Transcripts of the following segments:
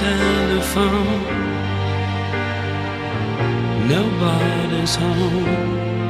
Telephone, nobody's home.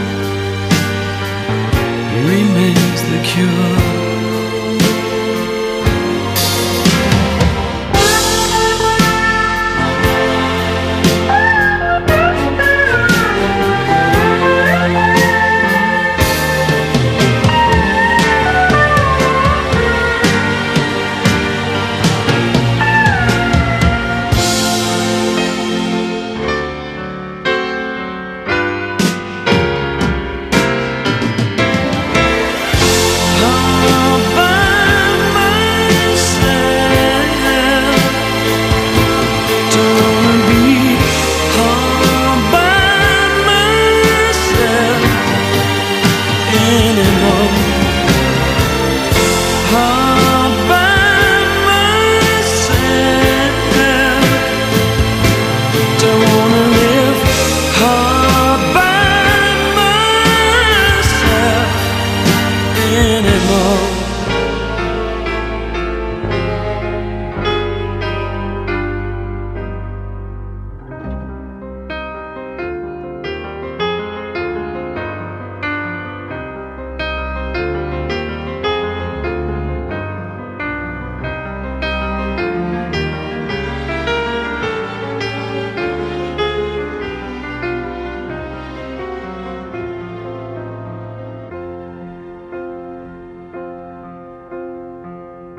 anymore.